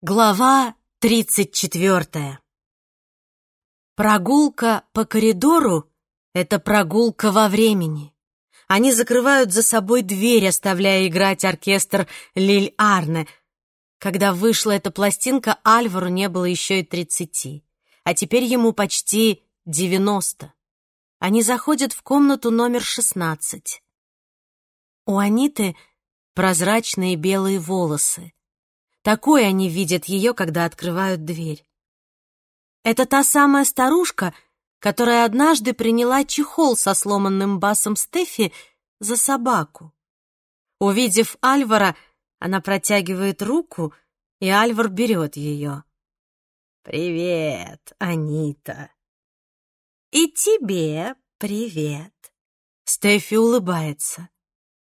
Глава тридцать четвертая. Прогулка по коридору — это прогулка во времени. Они закрывают за собой дверь, оставляя играть оркестр Лиль Арне. Когда вышла эта пластинка, Альвару не было еще и тридцати, а теперь ему почти девяносто. Они заходят в комнату номер шестнадцать. У Аниты прозрачные белые волосы. Такой они видят ее, когда открывают дверь. Это та самая старушка, которая однажды приняла чехол со сломанным басом Стефи за собаку. Увидев Альвара, она протягивает руку, и Альвар берет ее. «Привет, Анита!» «И тебе привет!» Стефи улыбается.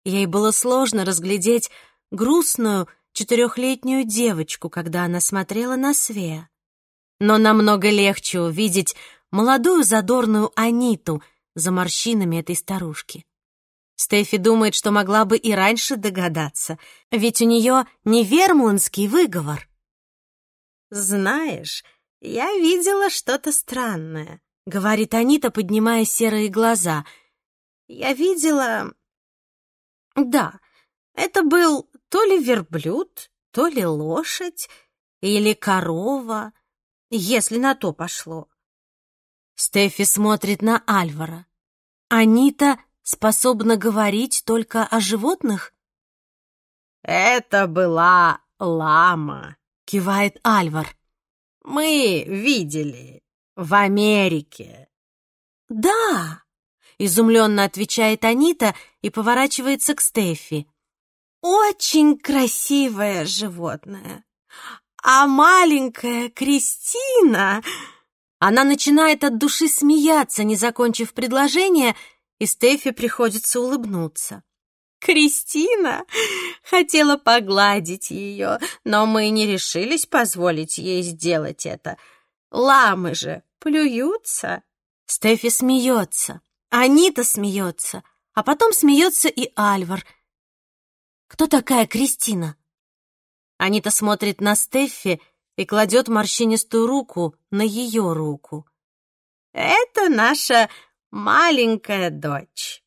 Ей было сложно разглядеть грустную, четырехлетнюю девочку, когда она смотрела на Свея. Но намного легче увидеть молодую задорную Аниту за морщинами этой старушки. Стефи думает, что могла бы и раньше догадаться, ведь у нее не вермландский выговор. «Знаешь, я видела что-то странное», — говорит Анита, поднимая серые глаза. «Я видела...» «Да, это был то ли верблюд, то ли лошадь или корова, если на то пошло. Стефи смотрит на Альвара. Анита способна говорить только о животных? Это была лама, кивает Альвар. Мы видели в Америке. Да, изумленно отвечает Анита и поворачивается к Стефи очень красивое животное. А маленькая Кристина... Она начинает от души смеяться, не закончив предложение, и Стефи приходится улыбнуться. Кристина хотела погладить ее, но мы не решились позволить ей сделать это. Ламы же плюются. Стефи смеется, Анита смеется, а потом смеется и Альвар — кто такая Кристина?» Анита смотрит на Стеффи и кладет морщинистую руку на ее руку. «Это наша маленькая дочь»,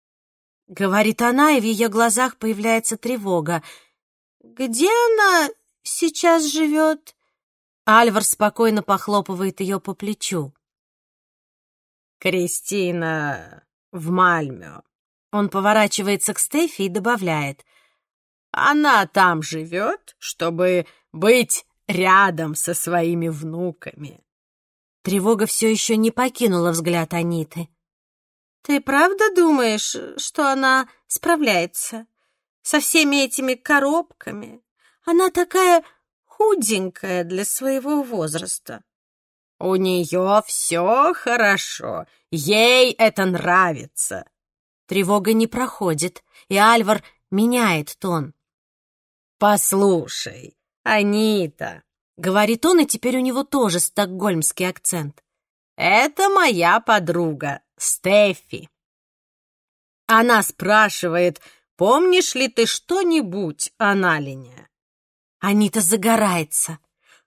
— говорит она, и в ее глазах появляется тревога. «Где она сейчас живет?» Альвар спокойно похлопывает ее по плечу. «Кристина в Мальме». Он поворачивается к Стефи и добавляет — она там живет, чтобы быть рядом со своими внуками. Тревога все еще не покинула взгляд Аниты. Ты правда думаешь, что она справляется со всеми этими коробками? Она такая худенькая для своего возраста. У нее все хорошо, ей это нравится. Тревога не проходит, и Альвар меняет тон. «Послушай, Анита», — говорит он, и теперь у него тоже стокгольмский акцент. «Это моя подруга, Стефи. Она спрашивает, помнишь ли ты что-нибудь о Налине?» Анита загорается.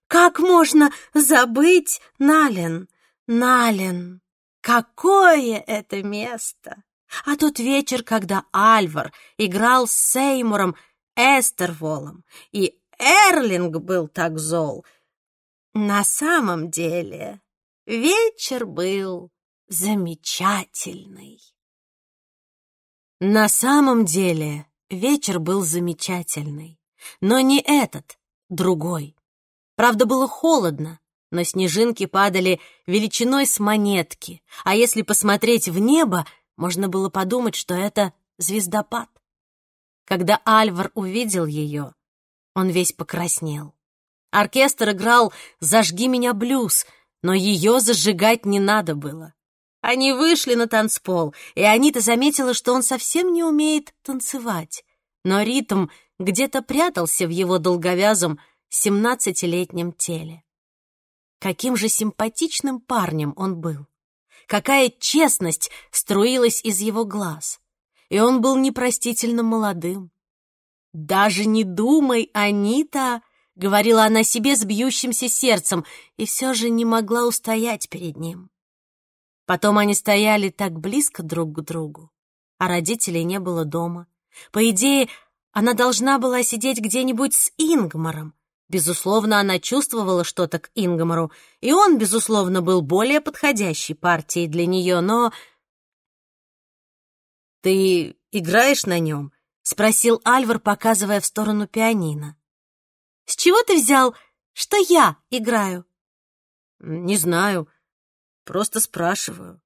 «Как можно забыть Нален? Нален, какое это место!» А тот вечер, когда Альвар играл с Сеймуром Эстерволом, и Эрлинг был так зол. На самом деле вечер был замечательный. На самом деле вечер был замечательный, но не этот, другой. Правда, было холодно, но снежинки падали величиной с монетки, а если посмотреть в небо, можно было подумать, что это звездопад. Когда Альвар увидел ее, он весь покраснел. Оркестр играл «Зажги меня, блюз», но ее зажигать не надо было. Они вышли на танцпол, и Анита заметила, что он совсем не умеет танцевать. Но ритм где-то прятался в его долговязом семнадцатилетнем теле. Каким же симпатичным парнем он был! Какая честность струилась из его глаз! и он был непростительно молодым. «Даже не думай, Анита!» — говорила она себе с бьющимся сердцем, и все же не могла устоять перед ним. Потом они стояли так близко друг к другу, а родителей не было дома. По идее, она должна была сидеть где-нибудь с Ингмаром. Безусловно, она чувствовала что-то к Ингмару, и он, безусловно, был более подходящей партией для нее, но... «Ты играешь на нем?» — спросил Альвар, показывая в сторону пианино. «С чего ты взял, что я играю?» «Не знаю, просто спрашиваю.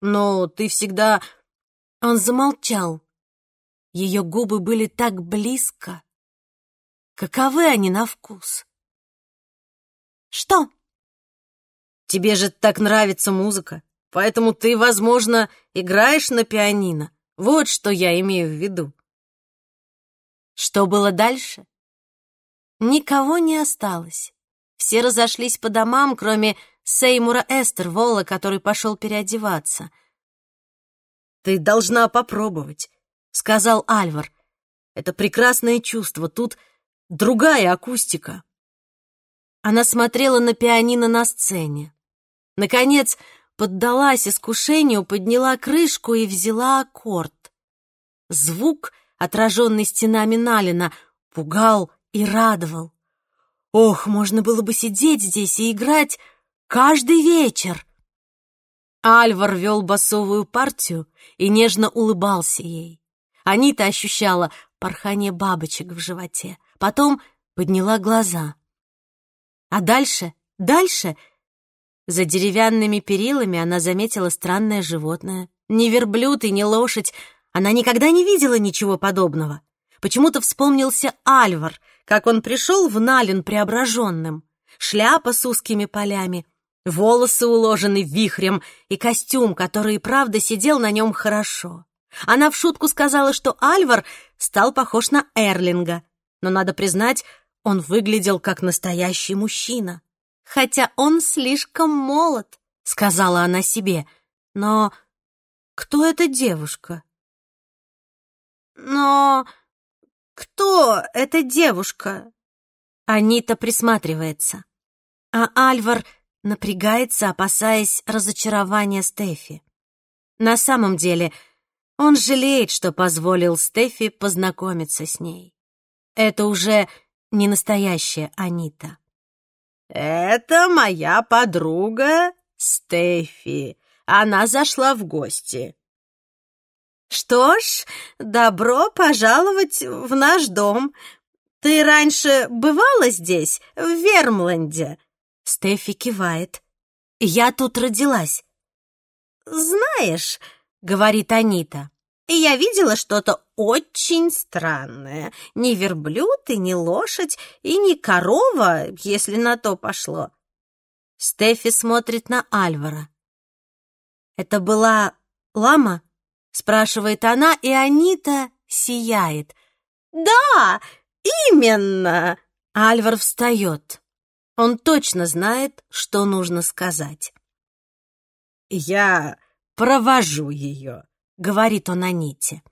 Но ты всегда...» Он замолчал. Ее губы были так близко. Каковы они на вкус? «Что?» «Тебе же так нравится музыка, поэтому ты, возможно, играешь на пианино. Вот что я имею в виду». Что было дальше? Никого не осталось. Все разошлись по домам, кроме Сеймура Эстерволла, который пошел переодеваться. «Ты должна попробовать», — сказал Альвар. «Это прекрасное чувство. Тут другая акустика». Она смотрела на пианино на сцене. Наконец, поддалась искушению, подняла крышку и взяла аккорд. Звук, отраженный стенами Налина, пугал и радовал. Ох, можно было бы сидеть здесь и играть каждый вечер. Альвар вел басовую партию и нежно улыбался ей. Анита ощущала порхание бабочек в животе, потом подняла глаза. А дальше, дальше... За деревянными перилами она заметила странное животное. Ни верблюд и ни лошадь. Она никогда не видела ничего подобного. Почему-то вспомнился Альвар, как он пришел в Налин преображенным. Шляпа с узкими полями, волосы уложены вихрем и костюм, который и правда сидел на нем хорошо. Она в шутку сказала, что Альвар стал похож на Эрлинга, но, надо признать, он выглядел как настоящий мужчина. Хотя он слишком молод, сказала она себе. Но кто эта девушка? Но «Кто эта девушка?» Анита присматривается, а Альвар напрягается, опасаясь разочарования Стефи. На самом деле, он жалеет, что позволил Стефи познакомиться с ней. Это уже не настоящая Анита. «Это моя подруга Стефи. Она зашла в гости. «Что ж, добро пожаловать в наш дом. Ты раньше бывала здесь, в Вермланде?» Стефи кивает. «Я тут родилась». «Знаешь», — говорит Анита, — «я видела что-то очень странное. Ни верблюд и ни лошадь, и ни корова, если на то пошло». Стефи смотрит на Альвара. «Это была лама?» спрашивает она, и Анита сияет. «Да, именно!» Альвар встает. Он точно знает, что нужно сказать. «Я провожу ее», — говорит он Аните.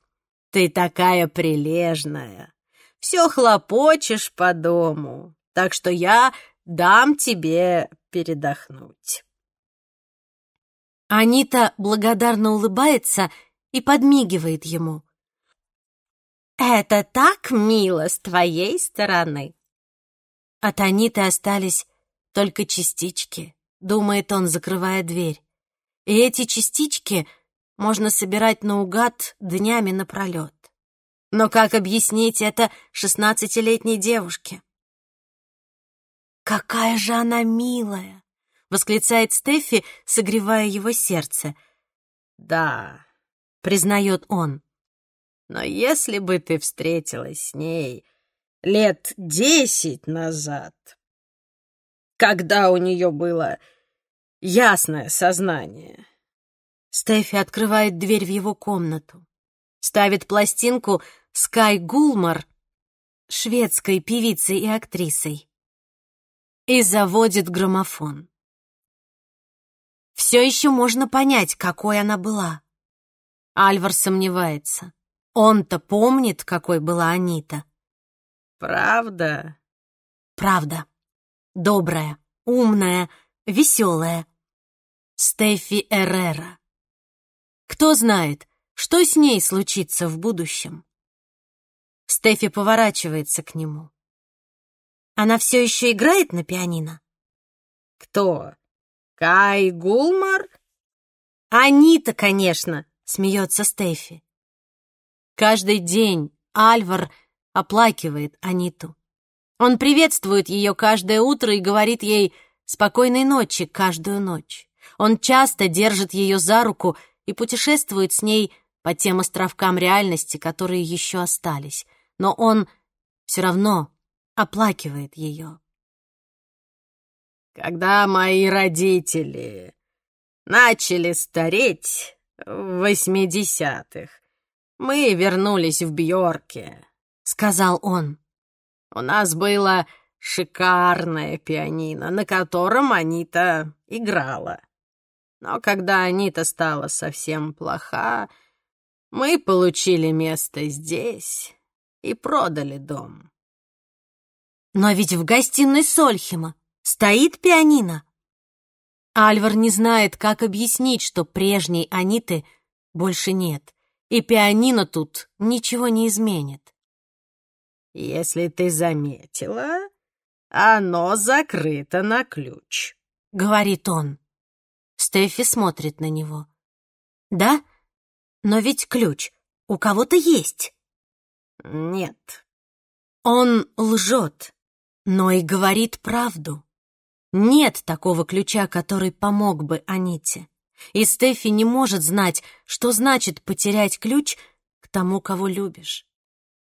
«Ты такая прилежная, все хлопочешь по дому, так что я дам тебе передохнуть». Анита благодарно улыбается и подмигивает ему. «Это так мило с твоей стороны!» От Аниты остались только частички, думает он, закрывая дверь. И эти частички можно собирать наугад днями напролет. Но как объяснить это шестнадцатилетней девушке? «Какая же она милая!» — восклицает Стефи, согревая его сердце. «Да, признает он. Но если бы ты встретилась с ней лет десять назад, когда у нее было ясное сознание... Стефи открывает дверь в его комнату, ставит пластинку «Скай Гулмар» шведской певицей и актрисой и заводит граммофон. Все еще можно понять, какой она была. Альвар сомневается. Он-то помнит, какой была Анита. «Правда? правда. Добрая, умная, веселая. Стефи Эррера. Кто знает, что с ней случится в будущем? Стефи поворачивается к нему. Она все еще играет на пианино? Кто? Кай Гулмар? Анита, конечно, смеется Стефи. Каждый день Альвар оплакивает Аниту. Он приветствует ее каждое утро и говорит ей «спокойной ночи» каждую ночь. Он часто держит ее за руку и путешествует с ней по тем островкам реальности, которые еще остались. Но он все равно оплакивает ее. Когда мои родители начали стареть в восьмидесятых, мы вернулись в Бьорке, — сказал он. У нас было шикарное пианино, на котором Анита играла. Но когда Анита стала совсем плоха, мы получили место здесь и продали дом. Но ведь в гостиной Сольхима стоит пианино. Альвар не знает, как объяснить, что прежней Аниты больше нет, и пианино тут ничего не изменит. «Если ты заметила, оно закрыто на ключ», — говорит он. Стефи смотрит на него. «Да? Но ведь ключ у кого-то есть». «Нет». Он лжет, но и говорит правду. Нет такого ключа, который помог бы Аните. И Стефи не может знать, что значит потерять ключ к тому, кого любишь.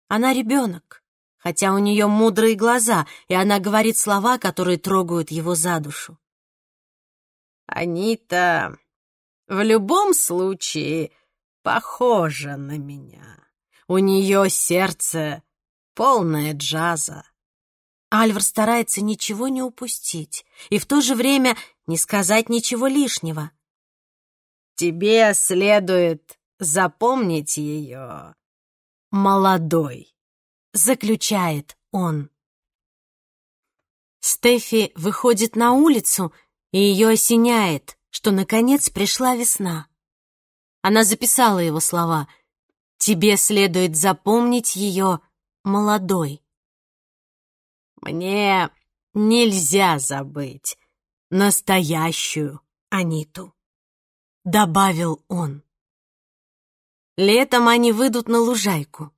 Она ребенок хотя у нее мудрые глаза, и она говорит слова, которые трогают его за душу. «Анита в любом случае похожа на меня. У нее сердце полное джаза». Альвар старается ничего не упустить и в то же время не сказать ничего лишнего. «Тебе следует запомнить ее молодой» заключает он. Стефи выходит на улицу, и ее осеняет, что наконец пришла весна. Она записала его слова «Тебе следует запомнить ее молодой». «Мне нельзя забыть настоящую Аниту», — добавил он. Летом они выйдут на лужайку.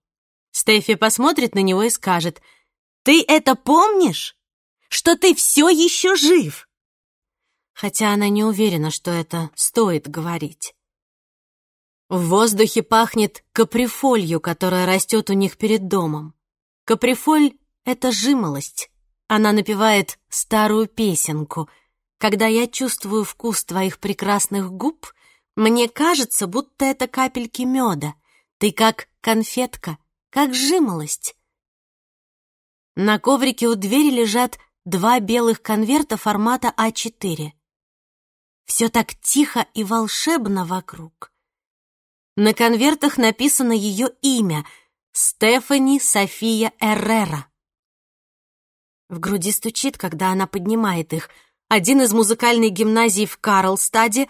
Стефи посмотрит на него и скажет, «Ты это помнишь? Что ты все еще жив?» Хотя она не уверена, что это стоит говорить. В воздухе пахнет каприфолью, которая растет у них перед домом. Каприфоль — это жимолость. Она напевает старую песенку. «Когда я чувствую вкус твоих прекрасных губ, мне кажется, будто это капельки меда. Ты как конфетка, как жимолость. На коврике у двери лежат два белых конверта формата А4. Все так тихо и волшебно вокруг. На конвертах написано ее имя — Стефани София Эррера. В груди стучит, когда она поднимает их. Один из музыкальной гимназии в Карлстаде,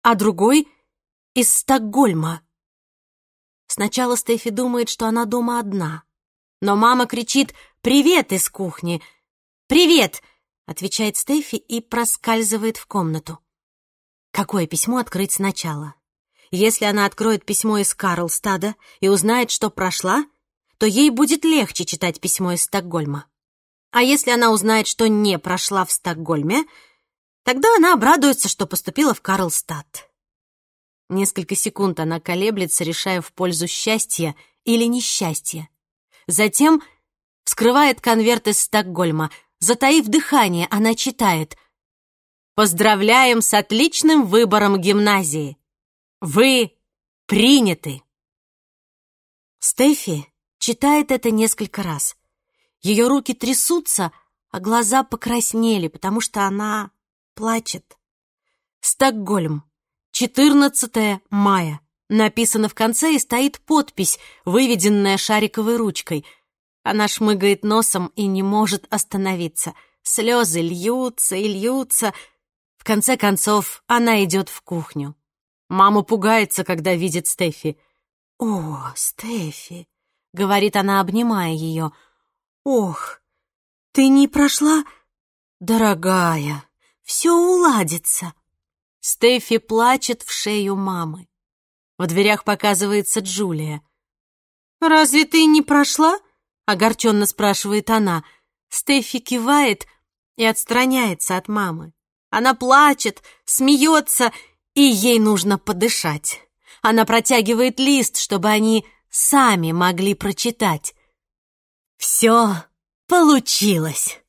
а другой — из Стокгольма. Сначала Стефи думает, что она дома одна. Но мама кричит «Привет!» из кухни. «Привет!» — отвечает Стефи и проскальзывает в комнату. Какое письмо открыть сначала? Если она откроет письмо из Карлстада и узнает, что прошла, то ей будет легче читать письмо из Стокгольма. А если она узнает, что не прошла в Стокгольме, тогда она обрадуется, что поступила в Карлстад. Несколько секунд она колеблется, решая в пользу счастья или несчастья. Затем вскрывает конверт из Стокгольма. Затаив дыхание, она читает «Поздравляем с отличным выбором гимназии! Вы приняты!» Стефи читает это несколько раз. Ее руки трясутся, а глаза покраснели, потому что она плачет. Стокгольм, 14 мая. Написано в конце и стоит подпись, выведенная шариковой ручкой. Она шмыгает носом и не может остановиться. Слезы льются и льются. В конце концов, она идет в кухню. Мама пугается, когда видит Стефи. «О, Стефи!» — говорит она, обнимая ее. «Ох, ты не прошла? Дорогая, все уладится!» Стефи плачет в шею мамы. В дверях показывается Джулия. «Разве ты не прошла?» — огорченно спрашивает она. Стефи кивает и отстраняется от мамы. Она плачет, смеется, и ей нужно подышать. Она протягивает лист, чтобы они сами могли прочитать. «Все получилось!»